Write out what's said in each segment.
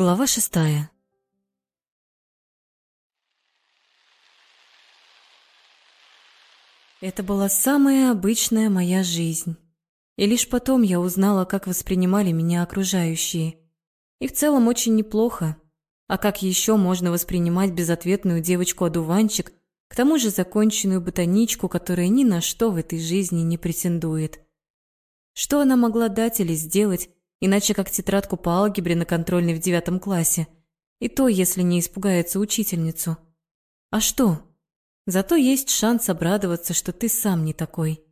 Глава шестая. Это была самая обычная моя жизнь. И лишь потом я узнала, как воспринимали меня окружающие. И в целом очень неплохо. А как еще можно воспринимать безответную девочку-одуванчик, к тому же законченную ботаничку, которая ни на что в этой жизни не претендует? Что она могла дать или сделать, иначе как тетрадку по алгебре на контрольной в девятом классе. И то, если не испугается учительницу. А что? Зато есть шанс обрадоваться, что ты сам не такой.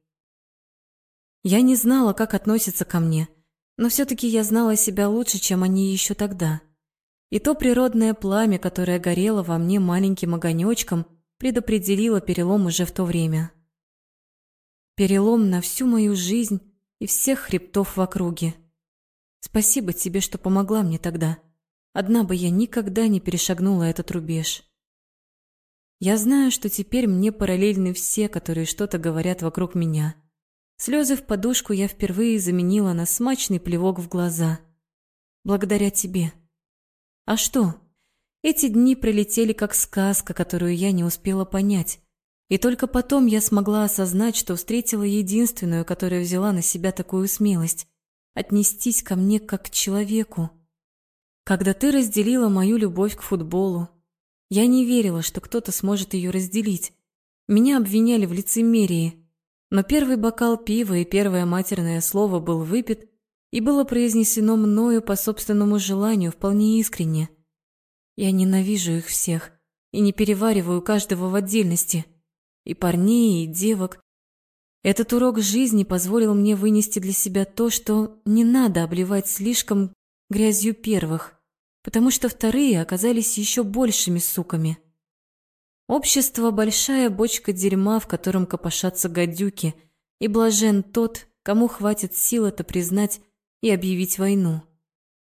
Я не знала, как относятся ко мне, но все-таки я знала себя лучше, чем они еще тогда. И то природное пламя, которое горело во мне маленьким огонечком, предопределило перелом уже в то время. Перелом на всю мою жизнь и всех хребтов в округе. Спасибо тебе, что помогла мне тогда. Одна бы я никогда не перешагнула этот рубеж. Я знаю, что теперь мне параллельны все, которые что-то говорят вокруг меня. Слезы в подушку я впервые заменила на смачный плевок в глаза. Благодаря тебе. А что? Эти дни пролетели как сказка, которую я не успела понять. И только потом я смогла осознать, что встретила единственную, которая взяла на себя такую смелость отнестись ко мне как к человеку. Когда ты разделила мою любовь к футболу, я не верила, что кто-то сможет ее разделить. Меня обвиняли в лицемерии, но первый бокал пива и первое матерное слово был выпит и было произнесено мною по собственному желанию вполне искренне. Я ненавижу их всех и не перевариваю каждого в отдельности, и парней, и девок, этот урок жизни позволил мне вынести для себя то, что не надо обливать слишком грязью первых, потому что вторые оказались еще большими суками. Общество – большая бочка дерьма, в котором копошатся гадюки, и блажен тот, кому хватит сил это признать и объявить войну.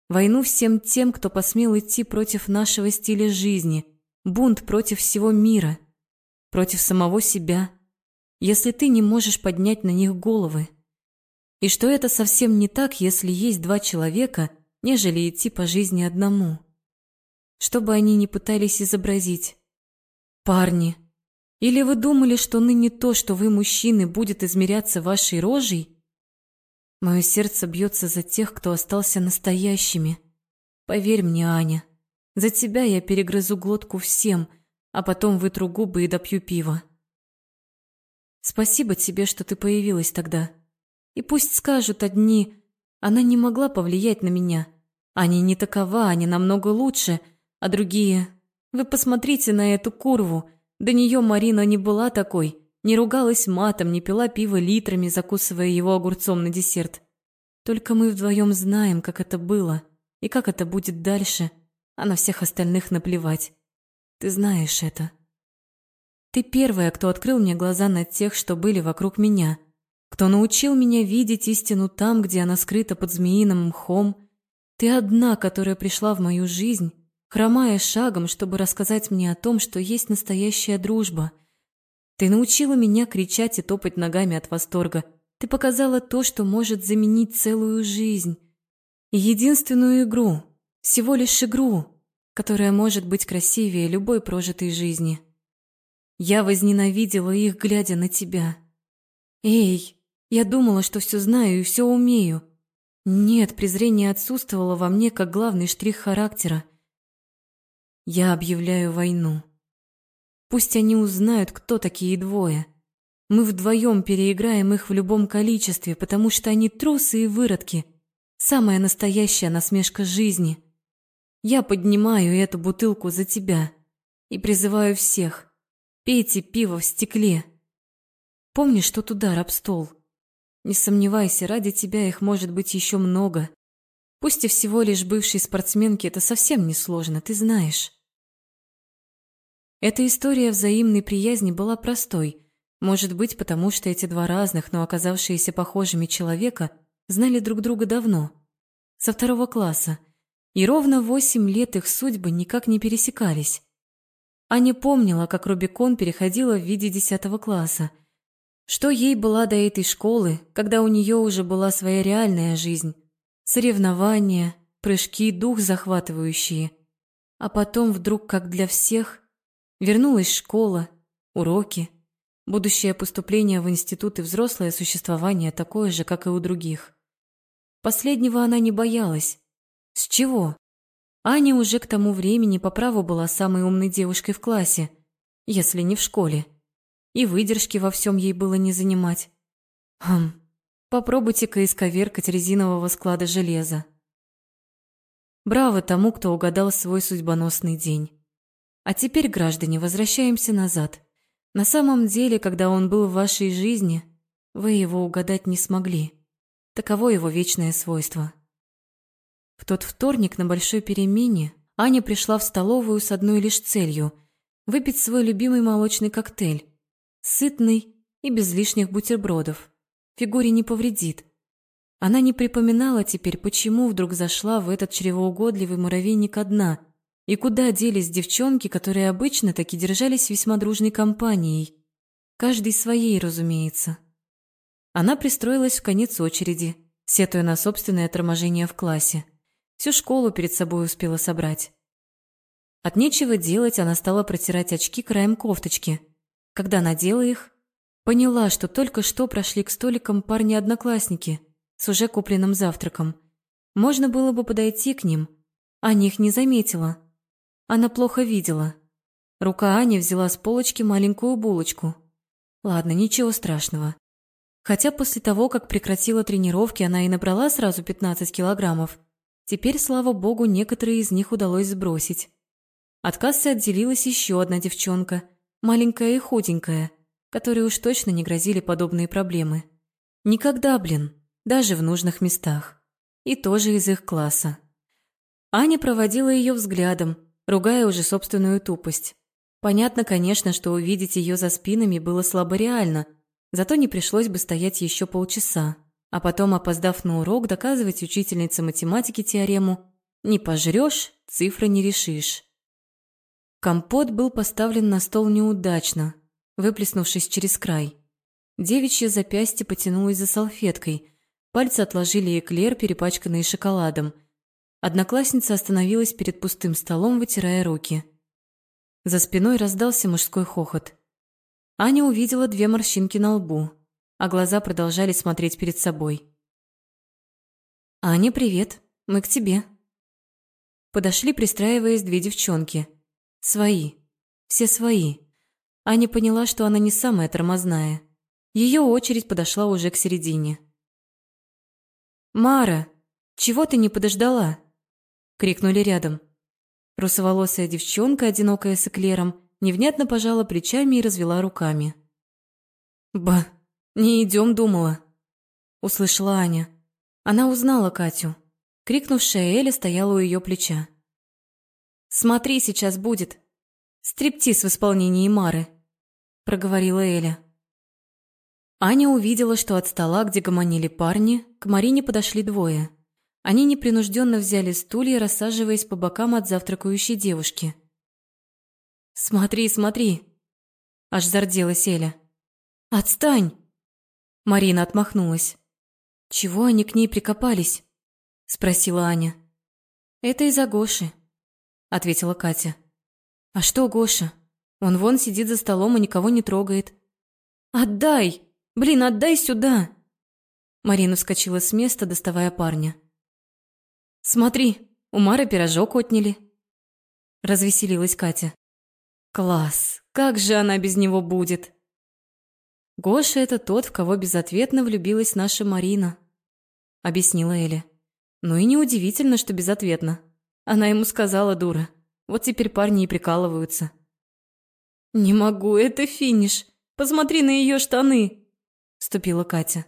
Войну всем тем, кто посмел идти против нашего стиля жизни, бунт против всего мира, против самого себя – если ты не можешь поднять на них головы. И что это совсем не так, если есть два человека, нежели идти по жизни одному. Что бы они ни пытались изобразить. Парни, или вы думали, что ныне то, что вы мужчины, будет измеряться вашей рожей? Мое сердце бьется за тех, кто остался настоящими. Поверь мне, Аня, за тебя я перегрызу глотку всем, а потом вытру губы и допью пиво. Спасибо тебе, что ты появилась тогда. И пусть скажут одни, она не могла повлиять на меня. Они не такова, они намного лучше, а другие... Вы посмотрите на эту курву. До нее Марина не была такой, не ругалась матом, не пила пиво литрами, закусывая его огурцом на десерт. Только мы вдвоем знаем, как это было и как это будет дальше, а на всех остальных наплевать. Ты знаешь это. Ты первая, кто открыл мне глаза на тех, что были вокруг меня, кто научил меня видеть истину там, где она скрыта под змеиным мхом. Ты одна, которая пришла в мою жизнь, хромая шагом, чтобы рассказать мне о том, что есть настоящая дружба. Ты научила меня кричать и топать ногами от восторга. Ты показала то, что может заменить целую жизнь. И единственную игру, всего лишь игру, которая может быть красивее любой прожитой жизни. Я возненавидела их, глядя на тебя. Эй, я думала, что все знаю и все умею. Нет, презрение отсутствовало во мне как главный штрих характера. Я объявляю войну. Пусть они узнают, кто такие двое. Мы вдвоем переиграем их в любом количестве, потому что они трусы и выродки. Самая настоящая насмешка жизни. Я поднимаю эту бутылку за тебя и призываю всех, Пейте пиво в стекле. Помнишь тот удар об стол? Не сомневайся, ради тебя их может быть еще много. Пусть и всего лишь бывшей спортсменки это совсем не сложно, ты знаешь. Эта история взаимной приязни была простой. Может быть, потому что эти два разных, но оказавшиеся похожими человека знали друг друга давно. Со второго класса. И ровно восемь лет их судьбы никак не пересекались. Аня помнила, как Рубикон переходила в виде десятого класса. Что ей была до этой школы, когда у нее уже была своя реальная жизнь? Соревнования, прыжки, дух захватывающие. А потом вдруг, как для всех, вернулась школа, уроки, будущее поступление в институт и взрослое существование такое же, как и у других. Последнего она не боялась. С чего? Аня уже к тому времени по праву была самой умной девушкой в классе, если не в школе. И выдержки во всем ей было не занимать. Хм, попробуйте-ка исковеркать резинового склада железа. Браво тому, кто угадал свой судьбоносный день. А теперь, граждане, возвращаемся назад. На самом деле, когда он был в вашей жизни, вы его угадать не смогли. Таково его вечное свойство. В тот вторник на большой перемене Аня пришла в столовую с одной лишь целью – выпить свой любимый молочный коктейль. Сытный и без лишних бутербродов. Фигуре не повредит. Она не припоминала теперь, почему вдруг зашла в этот чревоугодливый муравейник одна, и куда делись девчонки, которые обычно таки держались весьма дружной компанией. Каждый своей, разумеется. Она пристроилась в конец очереди, сетуя на собственное торможение в классе. Всю школу перед собой успела собрать. От нечего делать она стала протирать очки краем кофточки. Когда надела их, поняла, что только что прошли к столикам парни-одноклассники с уже купленным завтраком. Можно было бы подойти к ним, а их не заметила. Она плохо видела. Рука Ани взяла с полочки маленькую булочку. Ладно, ничего страшного. Хотя после того, как прекратила тренировки, она и набрала сразу 15 килограммов, Теперь, слава богу, некоторые из них удалось сбросить. От кассы отделилась еще одна девчонка, маленькая и худенькая, которой уж точно не грозили подобные проблемы. Никогда, блин, даже в нужных местах. И тоже из их класса. Аня проводила ее взглядом, ругая уже собственную тупость. Понятно, конечно, что увидеть ее за спинами было слабо реально, зато не пришлось бы стоять еще полчаса а потом, опоздав на урок, доказывать учительнице математики теорему «Не пожрешь, цифры не решишь». Компот был поставлен на стол неудачно, выплеснувшись через край. Девичье запястье потянулось за салфеткой, пальцы отложили эклер, перепачканный шоколадом. Одноклассница остановилась перед пустым столом, вытирая руки. За спиной раздался мужской хохот. Аня увидела две морщинки на лбу – а глаза продолжали смотреть перед собой. «Аня, привет. Мы к тебе». Подошли, пристраиваясь две девчонки. Свои. Все свои. Аня поняла, что она не самая тормозная. Ее очередь подошла уже к середине. «Мара, чего ты не подождала?» Крикнули рядом. Русоволосая девчонка, одинокая с эклером, невнятно пожала плечами и развела руками. «Ба, «Не идем, думала», — услышала Аня. Она узнала Катю. Крикнувшая Эля стояла у ее плеча. «Смотри, сейчас будет. Стриптиз в исполнении Мары», — проговорила Эля. Аня увидела, что от стола, где гомонили парни, к Марине подошли двое. Они непринужденно взяли стулья, рассаживаясь по бокам от завтракающей девушки. «Смотри, смотри!» Аж зарделась Эля. «Отстань!» Марина отмахнулась. «Чего они к ней прикопались?» – спросила Аня. «Это из-за Гоши», – ответила Катя. «А что Гоша? Он вон сидит за столом и никого не трогает». «Отдай! Блин, отдай сюда!» Марина вскочила с места, доставая парня. «Смотри, у Мары пирожок отняли». Развеселилась Катя. «Класс! Как же она без него будет?» «Гоша — это тот, в кого безответно влюбилась наша Марина», — объяснила Эля. «Ну и неудивительно, что безответно. Она ему сказала, дура. Вот теперь парни и прикалываются». «Не могу, это финиш. Посмотри на ее штаны», — вступила Катя.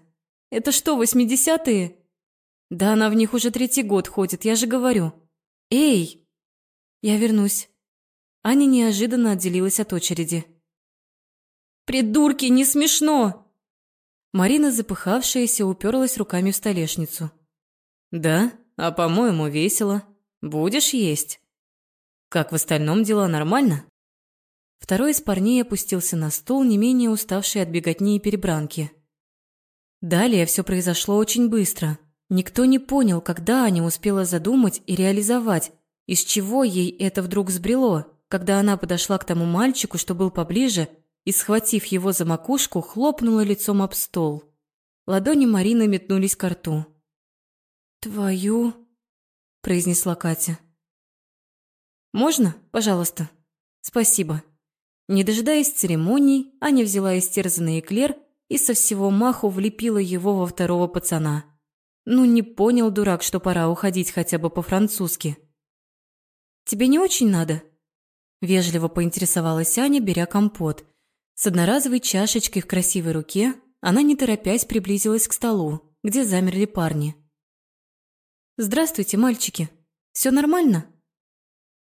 «Это что, восьмидесятые?» «Да она в них уже третий год ходит, я же говорю». «Эй!» «Я вернусь». Аня неожиданно отделилась от очереди. «Придурки, не смешно!» Марина, запыхавшаяся, уперлась руками в столешницу. «Да? А по-моему, весело. Будешь есть?» «Как в остальном дела нормально?» Второй из парней опустился на стул, не менее уставший от беготни и перебранки. Далее все произошло очень быстро. Никто не понял, когда Аня успела задумать и реализовать, из чего ей это вдруг сбрело, когда она подошла к тому мальчику, что был поближе, и, схватив его за макушку, хлопнула лицом об стол. Ладони Марины метнулись к рту. «Твою...» – произнесла Катя. «Можно, пожалуйста? Спасибо». Не дожидаясь церемоний, Аня взяла истерзанный эклер и со всего маху влепила его во второго пацана. Ну, не понял дурак, что пора уходить хотя бы по-французски. «Тебе не очень надо?» Вежливо поинтересовалась Аня, беря компот. С одноразовой чашечкой в красивой руке она, не торопясь, приблизилась к столу, где замерли парни. «Здравствуйте, мальчики. Все нормально?»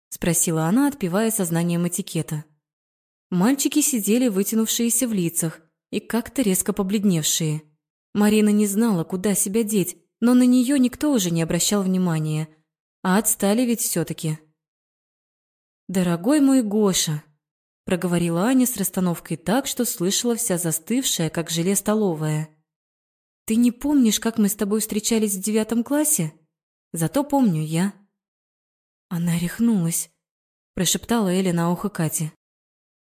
Спросила она, отпивая сознанием этикета. Мальчики сидели, вытянувшиеся в лицах и как-то резко побледневшие. Марина не знала, куда себя деть, но на нее никто уже не обращал внимания. А отстали ведь все таки «Дорогой мой Гоша», – проговорила Аня с расстановкой так, что слышала вся застывшая, как желе столовая. «Ты не помнишь, как мы с тобой встречались в девятом классе? Зато помню я». Она рехнулась, прошептала Эля на ухо Кате.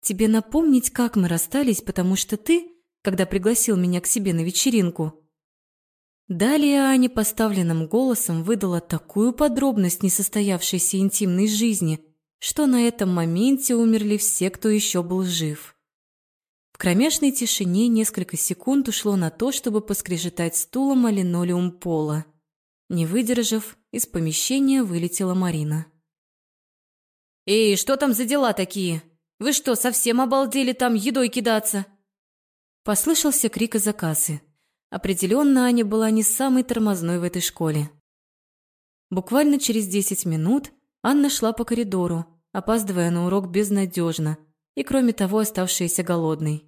Тебе напомнить, как мы расстались, потому что ты, когда пригласил меня к себе на вечеринку...» Далее Аня поставленным голосом выдала такую подробность несостоявшейся интимной жизни, что на этом моменте умерли все, кто еще был жив. В кромешной тишине несколько секунд ушло на то, чтобы поскрежетать стулом о линолеум пола. Не выдержав, из помещения вылетела Марина. «Эй, что там за дела такие?» Вы что, совсем обалдели там едой кидаться?» Послышался крик из-за кассы. Определенно, Аня была не самой тормозной в этой школе. Буквально через десять минут Анна шла по коридору, опаздывая на урок безнадежно и, кроме того, оставшаяся голодной.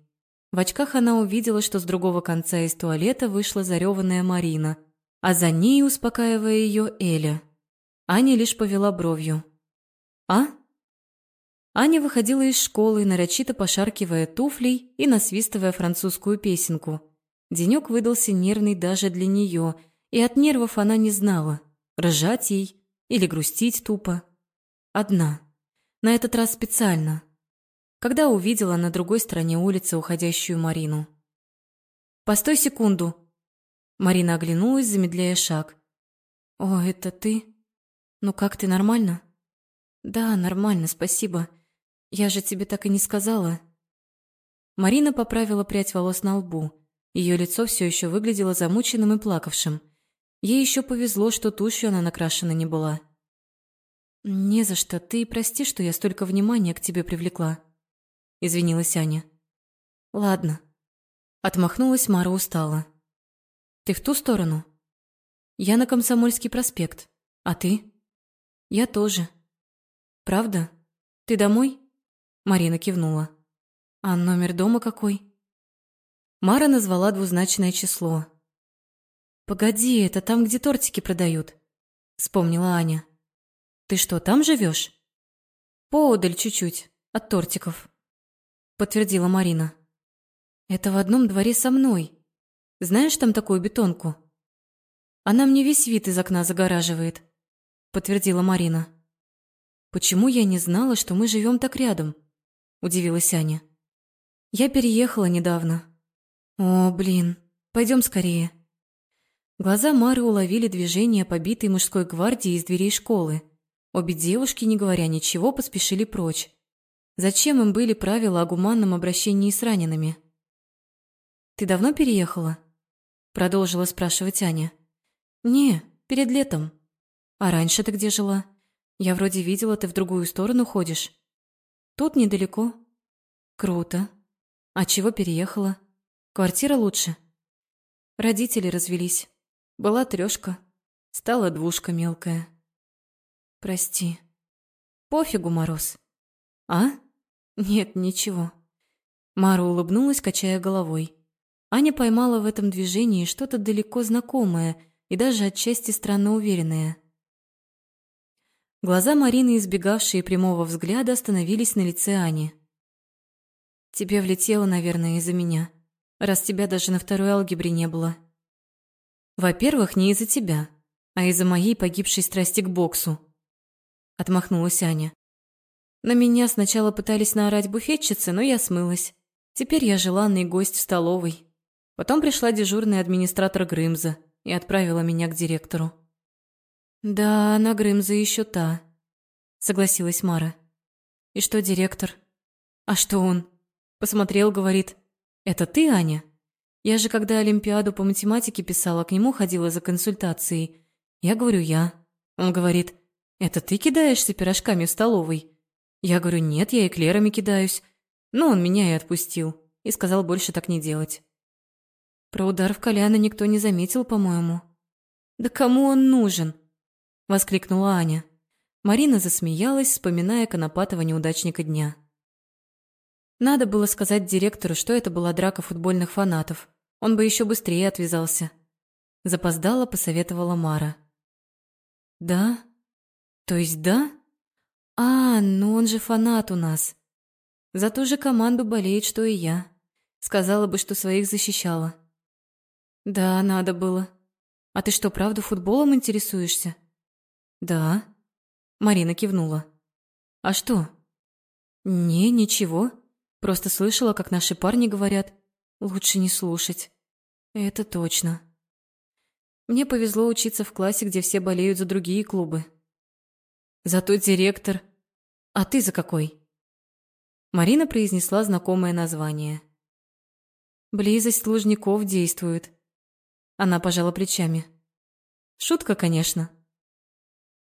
В очках она увидела, что с другого конца из туалета вышла зареванная Марина, а за ней, успокаивая ее, Эля. Аня лишь повела бровью. «А?» Аня выходила из школы, нарочито пошаркивая туфлей и насвистывая французскую песенку. Денек выдался нервный даже для нее, и от нервов она не знала, ржать ей или грустить тупо. Одна. На этот раз специально. Когда увидела на другой стороне улицы уходящую Марину. «Постой секунду!» Марина оглянулась, замедляя шаг. «О, это ты? Ну как ты, нормально?» «Да, нормально, спасибо. Я же тебе так и не сказала. Марина поправила прядь волос на лбу. Ее лицо все еще выглядело замученным и плакавшим. Ей еще повезло, что тушью она накрашена не была. «Не за что. Ты прости, что я столько внимания к тебе привлекла», — извинилась Аня. «Ладно». Отмахнулась Мара устала. «Ты в ту сторону?» «Я на Комсомольский проспект. А ты?» «Я тоже». «Правда? Ты домой?» Марина кивнула. «А номер дома какой?» Мара назвала двузначное число. «Погоди, это там, где тортики продают», — вспомнила Аня. «Ты что, там живешь? «Поодаль чуть-чуть, от тортиков», — подтвердила Марина. «Это в одном дворе со мной. Знаешь там такую бетонку?» «Она мне весь вид из окна загораживает», — подтвердила Марина. «Почему я не знала, что мы живем так рядом?» – удивилась Аня. «Я переехала недавно». «О, блин, пойдем скорее». Глаза Мары уловили движение побитой мужской гвардии из дверей школы. Обе девушки, не говоря ничего, поспешили прочь. Зачем им были правила о гуманном обращении с ранеными? «Ты давно переехала?» – продолжила спрашивать Аня. «Не, перед летом. А раньше ты где жила? Я вроде видела, ты в другую сторону ходишь». Тут недалеко. Круто. А чего переехала? Квартира лучше. Родители развелись. Была трёшка. Стала двушка мелкая. Прости. Пофигу, Мороз. А? Нет, ничего. Мара улыбнулась, качая головой. Аня поймала в этом движении что-то далеко знакомое и даже отчасти странно уверенное. Глаза Марины, избегавшие прямого взгляда, остановились на лице Ани. «Тебе влетело, наверное, из-за меня, раз тебя даже на второй алгебре не было». Во-первых, не из-за тебя, а из-за моей погибшей страсти к боксу. Отмахнулась Аня. На меня сначала пытались наорать буфетчицы, но я смылась. Теперь я желанный гость в столовой. Потом пришла дежурный администратор Грымза и отправила меня к директору. «Да, она Грымза еще та», — согласилась Мара. «И что директор?» «А что он?» Посмотрел, говорит. «Это ты, Аня?» Я же, когда Олимпиаду по математике писала, к нему ходила за консультацией. Я говорю, я. Он говорит, это ты кидаешься пирожками в столовой? Я говорю, нет, я эклерами кидаюсь. Но он меня и отпустил. И сказал больше так не делать. Про удар в Коляна никто не заметил, по-моему. «Да кому он нужен?» — воскликнула Аня. Марина засмеялась, вспоминая Конопатова неудачника дня. Надо было сказать директору, что это была драка футбольных фанатов. Он бы еще быстрее отвязался. Запоздала, посоветовала Мара. «Да? То есть да? А, ну он же фанат у нас. За ту же команду болеет, что и я. Сказала бы, что своих защищала». «Да, надо было. А ты что, правда футболом интересуешься?» «Да». Марина кивнула. «А что?» «Не, ничего. Просто слышала, как наши парни говорят, лучше не слушать. Это точно. Мне повезло учиться в классе, где все болеют за другие клубы. Зато директор... А ты за какой? Марина произнесла знакомое название. Близость Лужников действует. Она пожала плечами. Шутка, конечно.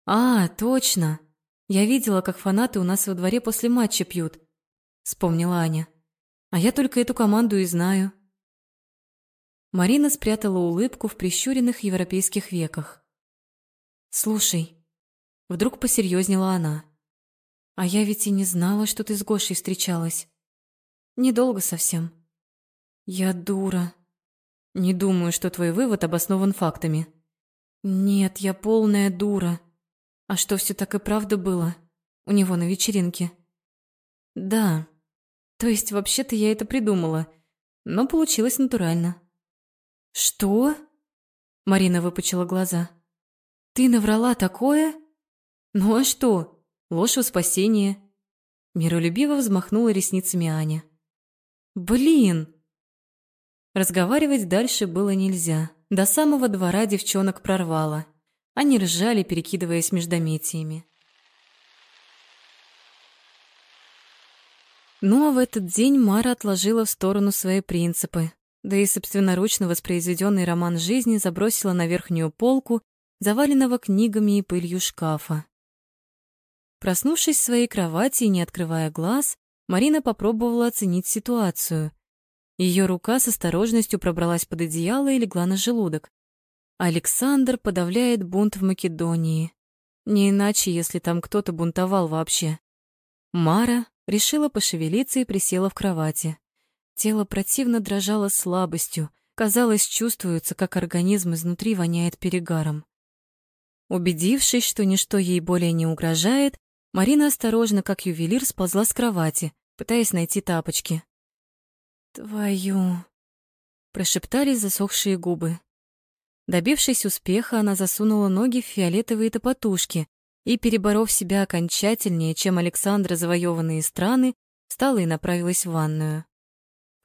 А, точно. Я видела, как фанаты у нас во дворе после матча пьют вспомнила Аня. А я только эту команду и знаю. Марина спрятала улыбку в прищуренных европейских веках. Слушай, вдруг посерьезнела она. А я ведь и не знала, что ты с Гошей встречалась. Недолго совсем. Я дура. Не думаю, что твой вывод обоснован фактами. Нет, я полная дура. А что, все так и правда было? У него на вечеринке? Да, то есть, вообще-то я это придумала, но получилось натурально. Что? Марина выпучила глаза. Ты наврала такое? Ну а что? Ложь во спасение. Миролюбиво взмахнула ресницами Аня. Блин! Разговаривать дальше было нельзя. До самого двора девчонок прорвало. Они ржали, перекидываясь междометиями. Ну а в этот день Мара отложила в сторону свои принципы, да и собственноручно воспроизведенный роман жизни забросила на верхнюю полку, заваленного книгами и пылью шкафа. Проснувшись в своей кровати и не открывая глаз, Марина попробовала оценить ситуацию. Ее рука с осторожностью пробралась под одеяло и легла на желудок. Александр подавляет бунт в Македонии. Не иначе, если там кто-то бунтовал вообще. Мара решила пошевелиться и присела в кровати. Тело противно дрожало слабостью, казалось, чувствуется, как организм изнутри воняет перегаром. Убедившись, что ничто ей более не угрожает, Марина осторожно, как ювелир, сползла с кровати, пытаясь найти тапочки. «Твою...» — прошептали засохшие губы. Добившись успеха, она засунула ноги в фиолетовые топотушки, и, переборов себя окончательнее, чем Александра завоеванные страны, встала и направилась в ванную.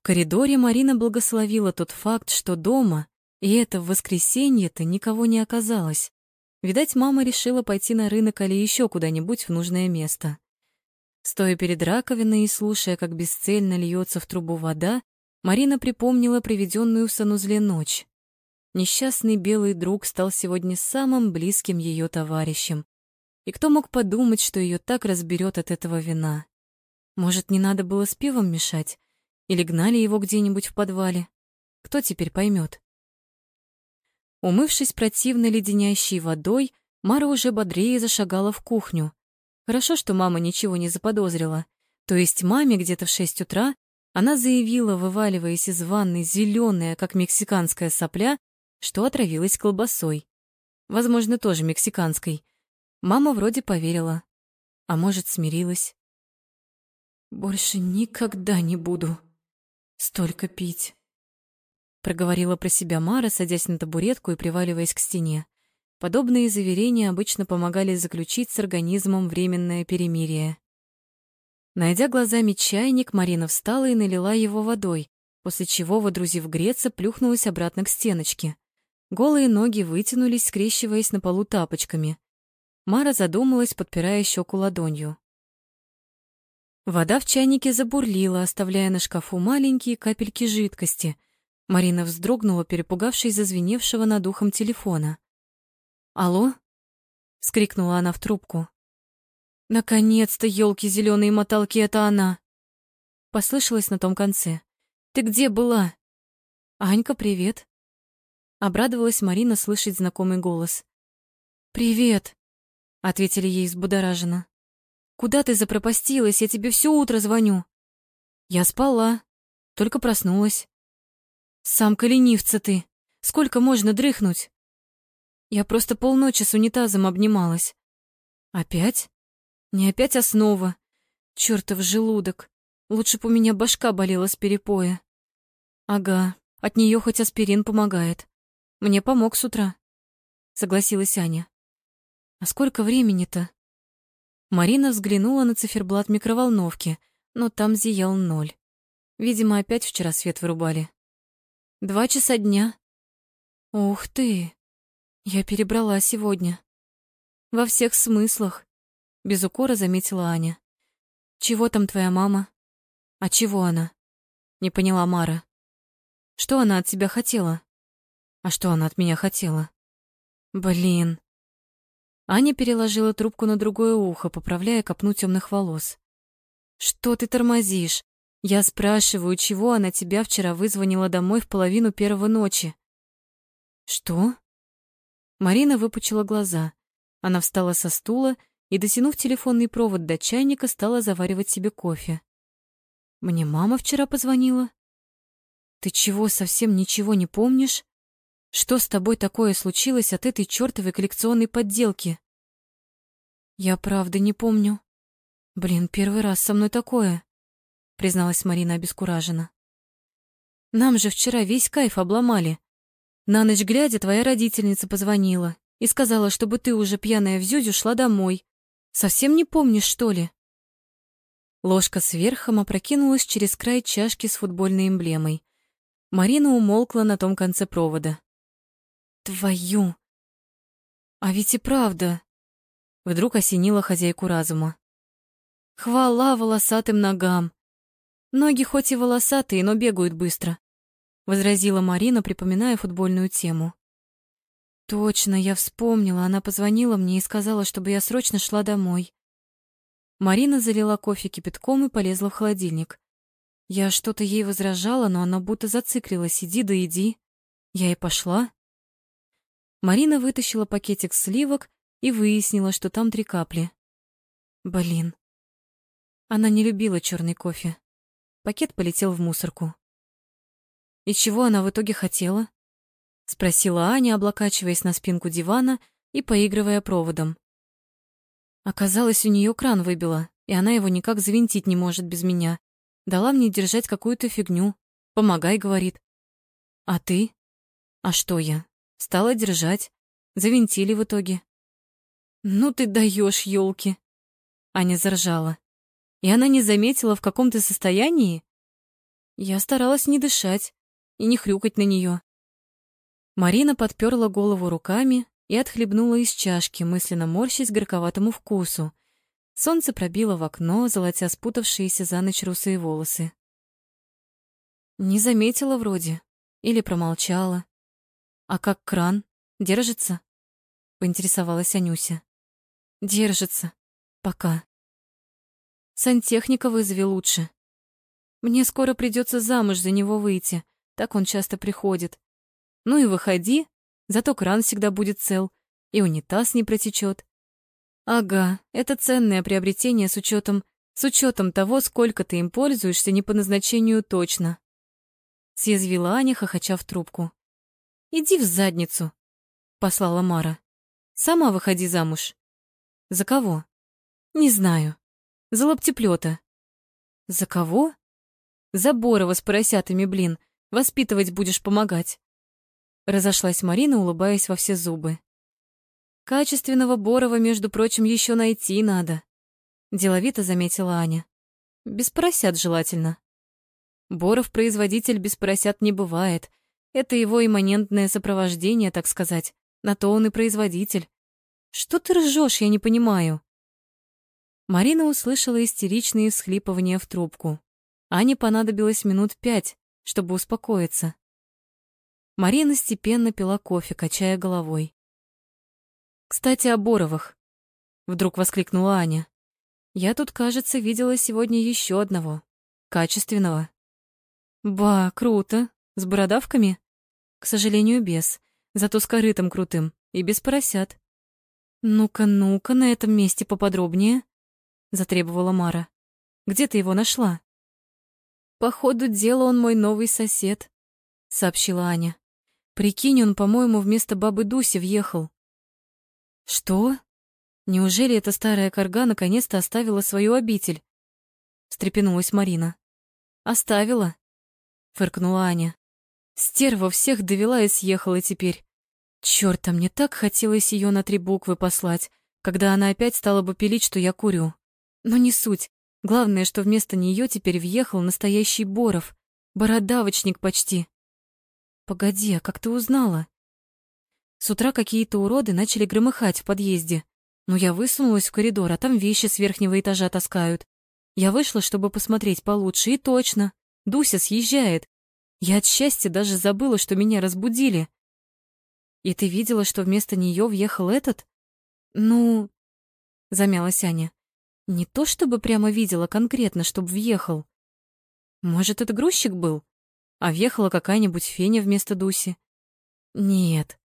В коридоре Марина благословила тот факт, что дома, и это в воскресенье-то никого не оказалось. Видать, мама решила пойти на рынок или еще куда-нибудь в нужное место. Стоя перед раковиной и слушая, как бесцельно льется в трубу вода, Марина припомнила проведенную в санузле ночь. Несчастный белый друг стал сегодня самым близким ее товарищем, и кто мог подумать, что ее так разберет от этого вина? Может, не надо было с пивом мешать? Или гнали его где-нибудь в подвале? Кто теперь поймет? Умывшись противно леденящей водой, Мара уже бодрее зашагала в кухню. Хорошо, что мама ничего не заподозрила. То есть маме где-то в шесть утра она заявила, вываливаясь из ванной зеленая, как мексиканская сопля, что отравилась колбасой. Возможно, тоже мексиканской. Мама вроде поверила, а может, смирилась. Больше никогда не буду столько пить. Проговорила про себя Мара, садясь на табуретку и приваливаясь к стене. Подобные заверения обычно помогали заключить с организмом временное перемирие. Найдя глазами чайник, Марина встала и налила его водой, после чего, водрузив греться, плюхнулась обратно к стеночке. Голые ноги вытянулись, скрещиваясь на полу тапочками. Мара задумалась, подпирая щеку ладонью. Вода в чайнике забурлила, оставляя на шкафу маленькие капельки жидкости. Марина вздрогнула, перепугавшись зазвеневшего над ухом телефона. «Алло?» — вскрикнула она в трубку. «Наконец-то, елки зеленые моталки, это она!» Послышалось на том конце. «Ты где была?» «Анька, привет!» Обрадовалась Марина слышать знакомый голос. «Привет!» — ответили ей взбудораженно. «Куда ты запропастилась? Я тебе все утро звоню». «Я спала, только проснулась». «Самка ленивца ты! Сколько можно дрыхнуть?» Я просто полночи с унитазом обнималась. Опять? Не опять основа. Чёртов желудок. Лучше бы у меня башка болела с перепоя. Ага, от неё хоть аспирин помогает. Мне помог с утра. Согласилась Аня. А сколько времени-то? Марина взглянула на циферблат микроволновки, но там зиял ноль. Видимо, опять вчера свет вырубали. Два часа дня. Ух ты! Я перебрала сегодня. Во всех смыслах, без укора заметила Аня. Чего там твоя мама? А чего она? Не поняла Мара. Что она от тебя хотела? А что она от меня хотела? Блин. Аня переложила трубку на другое ухо, поправляя копну темных волос. Что ты тормозишь? Я спрашиваю, чего она тебя вчера вызвонила домой в половину первого ночи? Что? Марина выпучила глаза. Она встала со стула и, дотянув телефонный провод до чайника, стала заваривать себе кофе. «Мне мама вчера позвонила». «Ты чего, совсем ничего не помнишь? Что с тобой такое случилось от этой чёртовой коллекционной подделки?» «Я правда не помню. Блин, первый раз со мной такое», — призналась Марина обескураженно. «Нам же вчера весь кайф обломали. На ночь глядя, твоя родительница позвонила и сказала, чтобы ты уже пьяная в зюзю шла домой. Совсем не помнишь, что ли? Ложка с верхом опрокинулась через край чашки с футбольной эмблемой. Марина умолкла на том конце провода. Твою! А ведь и правда. Вдруг осенила хозяйку разума. Хвала волосатым ногам. Ноги хоть и волосатые, но бегают быстро возразила Марина, припоминая футбольную тему. Точно, я вспомнила, она позвонила мне и сказала, чтобы я срочно шла домой. Марина залила кофе кипятком и полезла в холодильник. Я что-то ей возражала, но она будто зациклилась: "Иди да иди". Я и пошла. Марина вытащила пакетик сливок и выяснила, что там три капли. Блин. Она не любила черный кофе. Пакет полетел в мусорку. И чего она в итоге хотела? спросила Аня, облокачиваясь на спинку дивана и поигрывая проводом. Оказалось, у нее кран выбило, и она его никак завинтить не может без меня. Дала мне держать какую-то фигню. Помогай, говорит. А ты? А что я? Стала держать. Завинтили в итоге. Ну ты даешь, елки. Аня заржала. И она не заметила, в каком ты состоянии? Я старалась не дышать и не хрюкать на нее. Марина подперла голову руками и отхлебнула из чашки, мысленно морщась горьковатому вкусу. Солнце пробило в окно, золотя спутавшиеся за ночь русые волосы. Не заметила вроде или промолчала. А как кран держится? поинтересовалась Анюся. Держится. Пока. Сантехника вызови лучше. Мне скоро придется замуж за него выйти, так он часто приходит. Ну и выходи, зато кран всегда будет цел, и унитаз не протечет. Ага, это ценное приобретение с учетом, с учетом того, сколько ты им пользуешься не по назначению точно. Съязвила Аня, хохоча в трубку. Иди в задницу, послала Мара. Сама выходи замуж. За кого? Не знаю. За лаптеплета. За кого? За Борова с поросятами, блин. Воспитывать будешь помогать. Разошлась Марина, улыбаясь во все зубы. Качественного Борова, между прочим, еще найти надо. Деловито заметила Аня. Без поросят желательно. Боров производитель без поросят не бывает. Это его имманентное сопровождение, так сказать. На то он и производитель. Что ты ржешь, я не понимаю. Марина услышала истеричные всхлипывания в трубку. Ане понадобилось минут пять, чтобы успокоиться. Марина степенно пила кофе, качая головой. «Кстати, о Боровых», — вдруг воскликнула Аня. «Я тут, кажется, видела сегодня еще одного. Качественного». «Ба, круто. С бородавками?» «К сожалению, без. Зато с корытом крутым и без поросят». «Ну-ка, ну-ка, на этом месте поподробнее», — затребовала Мара. «Где ты его нашла?» «По ходу дела он мой новый сосед», — сообщила Аня. «Прикинь, он, по-моему, вместо бабы Дуси въехал». «Что? Неужели эта старая корга наконец-то оставила свою обитель?» — встрепенулась Марина. «Оставила», — фыркнула Аня. «Стерва всех довела и съехала теперь. Чёрт, а мне так хотелось ее на три буквы послать, когда она опять стала бы пилить, что я курю. Но не суть. Главное, что вместо нее теперь въехал настоящий Боров, бородавочник почти. Погоди, а как ты узнала? С утра какие-то уроды начали громыхать в подъезде. Но я высунулась в коридор, а там вещи с верхнего этажа таскают. Я вышла, чтобы посмотреть получше, и точно. Дуся съезжает. Я от счастья даже забыла, что меня разбудили. И ты видела, что вместо нее въехал этот? Ну, замялась Аня. Не то чтобы прямо видела конкретно, чтобы въехал. Может, это грузчик был? А въехала какая-нибудь Феня вместо Дуси? Нет,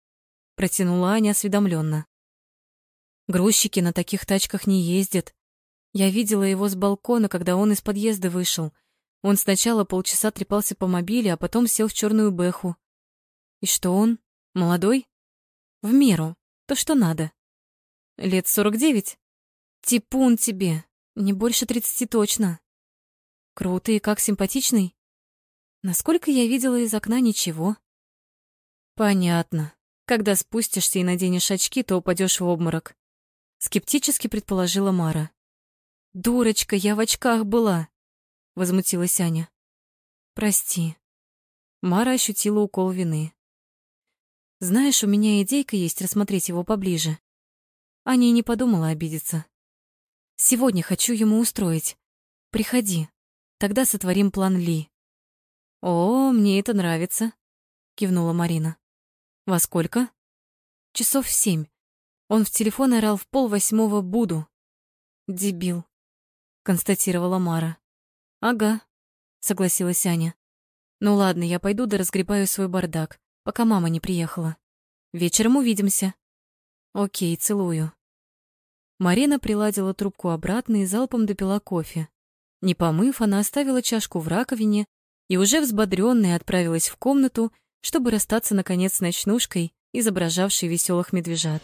протянула Аня осведомленно. Грузчики на таких тачках не ездят. Я видела его с балкона, когда он из подъезда вышел. Он сначала полчаса трепался по мобиле, а потом сел в черную бэху. И что он? Молодой? В меру. То, что надо. Лет сорок девять? Типун тебе, не больше тридцати точно. Круто и как симпатичный. Насколько я видела из окна, ничего. Понятно. Когда спустишься и наденешь очки, то упадешь в обморок. Скептически предположила Мара. Дурочка, я в очках была. Возмутилась Аня. Прости. Мара ощутила укол вины. Знаешь, у меня идейка есть рассмотреть его поближе. Аня и не подумала обидеться. Сегодня хочу ему устроить. Приходи. Тогда сотворим план Ли. О, мне это нравится, кивнула Марина. Во сколько? Часов в семь. Он в телефон орал в пол восьмого буду. Дебил, констатировала Мара. Ага, согласилась Аня. Ну ладно, я пойду да разгребаю свой бардак, пока мама не приехала. Вечером увидимся. Окей, целую. Марина приладила трубку обратно и залпом допила кофе. Не помыв, она оставила чашку в раковине и уже взбодрённая отправилась в комнату, чтобы расстаться наконец с ночнушкой, изображавшей веселых медвежат.